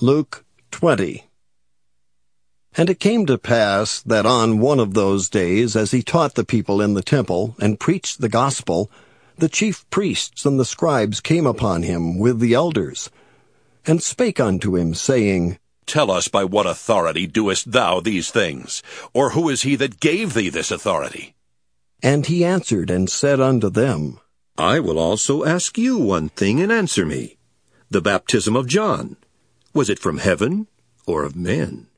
Luke 20. And it came to pass that on one of those days, as he taught the people in the temple and preached the gospel, the chief priests and the scribes came upon him with the elders, and spake unto him, saying, Tell us by what authority doest thou these things? Or who is he that gave thee this authority? And he answered and said unto them, I will also ask you one thing and answer me. The baptism of John, was it from heaven or of men?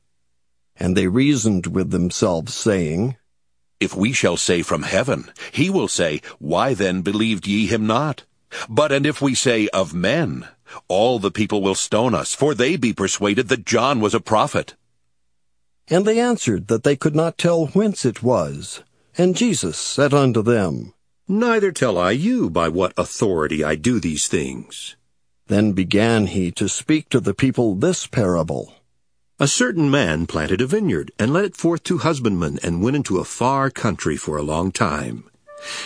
And they reasoned with themselves, saying, If we shall say from heaven, he will say, Why then believed ye him not? But and if we say of men, all the people will stone us, for they be persuaded that John was a prophet. And they answered that they could not tell whence it was. And Jesus said unto them, Neither tell I you by what authority I do these things. Then began he to speak to the people this parable. A certain man planted a vineyard, and let it forth to husbandmen, and went into a far country for a long time.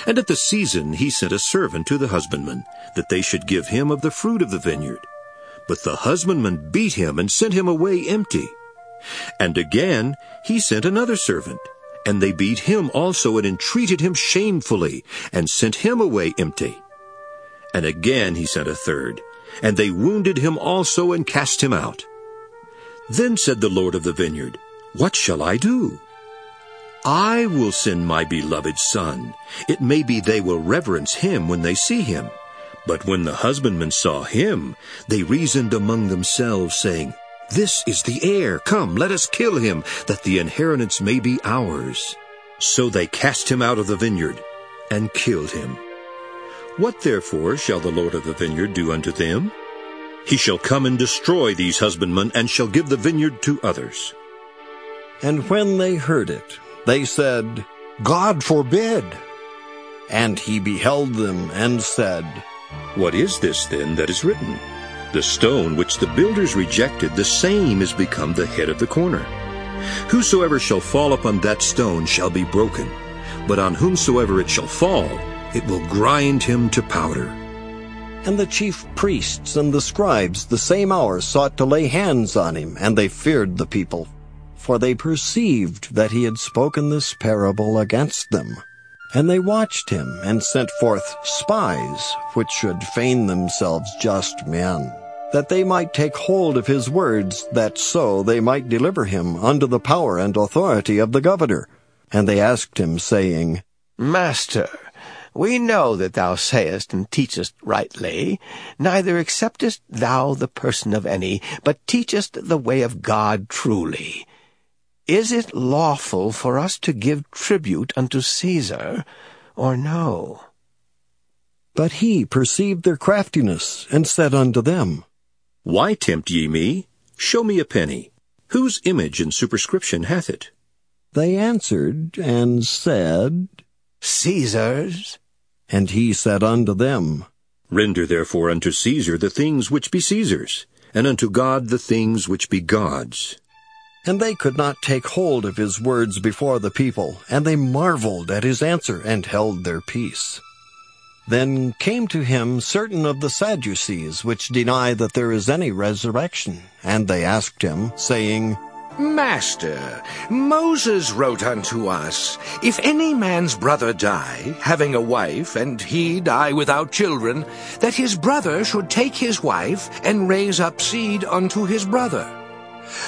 And at the season he sent a servant to the husbandmen, that they should give him of the fruit of the vineyard. But the husbandmen beat him, and sent him away empty. And again he sent another servant, and they beat him also, and entreated him shamefully, and sent him away empty. And again he sent a third, and they wounded him also and cast him out. Then said the Lord of the vineyard, What shall I do? I will send my beloved son. It may be they will reverence him when they see him. But when the husbandmen saw him, they reasoned among themselves, saying, This is the heir. Come, let us kill him, that the inheritance may be ours. So they cast him out of the vineyard and killed him. What therefore shall the Lord of the vineyard do unto them? He shall come and destroy these husbandmen, and shall give the vineyard to others. And when they heard it, they said, God forbid. And he beheld them and said, What is this then that is written? The stone which the builders rejected, the same is become the head of the corner. Whosoever shall fall upon that stone shall be broken, but on whomsoever it shall fall, it will grind him to powder. And the chief priests and the scribes the same hour sought to lay hands on him, and they feared the people, for they perceived that he had spoken this parable against them. And they watched him, and sent forth spies, which should feign themselves just men, that they might take hold of his words, that so they might deliver him unto the power and authority of the governor. And they asked him, saying, Master, we know that thou sayest and teachest rightly, neither acceptest thou the person of any, but teachest the way of God truly. Is it lawful for us to give tribute unto Caesar, or no? But he perceived their craftiness, and said unto them, Why tempt ye me? Show me a penny. Whose image and superscription hath it? They answered and said, Caesar's. And he said unto them, Render therefore unto Caesar the things which be Caesar's, and unto God the things which be God's. And they could not take hold of his words before the people, and they marveled at his answer, and held their peace. Then came to him certain of the Sadducees, which deny that there is any resurrection, and they asked him, saying, Master, Moses wrote unto us, If any man's brother die, having a wife, and he die without children, that his brother should take his wife, and raise up seed unto his brother.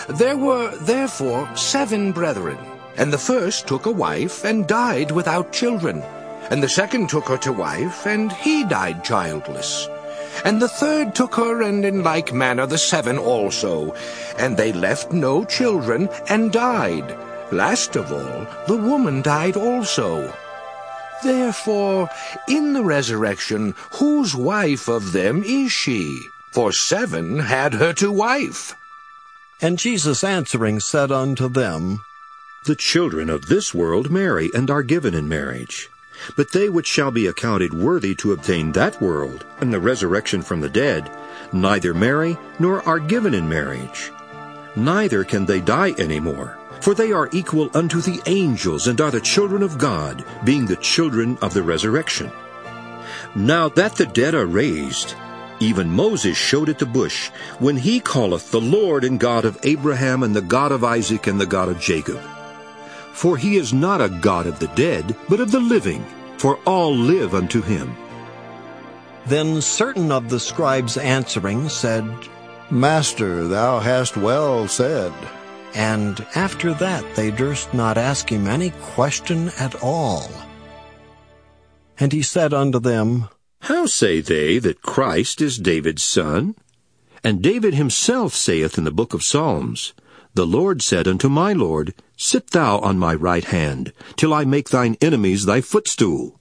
There were therefore seven brethren, and the first took a wife, and died without children. And the second took her to wife, and he died childless. And the third took her, and in like manner the seven also. And they left no children, and died. Last of all, the woman died also. Therefore, in the resurrection, whose wife of them is she? For seven had her to wife. And Jesus answering said unto them, The children of this world marry, and are given in marriage. But they which shall be accounted worthy to obtain that world, and the resurrection from the dead, neither marry nor are given in marriage. Neither can they die any more, for they are equal unto the angels, and are the children of God, being the children of the resurrection. Now that the dead are raised, Even Moses showed at the bush, when he calleth the Lord and God of Abraham and the God of Isaac and the God of Jacob. For he is not a God of the dead, but of the living, for all live unto him. Then certain of the scribes answering said, Master, thou hast well said. And after that they durst not ask him any question at all. And he said unto them, How say they that Christ is David's son? And David himself saith in the book of Psalms, The Lord said unto my Lord, Sit thou on my right hand, till I make thine enemies thy footstool.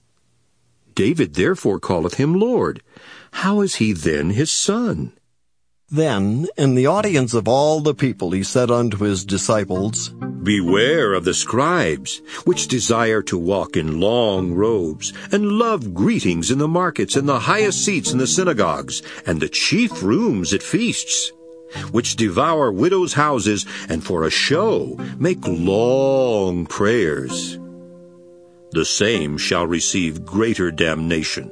David therefore calleth him Lord. How is he then his son? Then, in the audience of all the people, he said unto his disciples, Beware of the scribes, which desire to walk in long robes, and love greetings in the markets, and the highest seats in the synagogues, and the chief rooms at feasts, which devour widows' houses, and for a show make long prayers. The same shall receive greater damnation.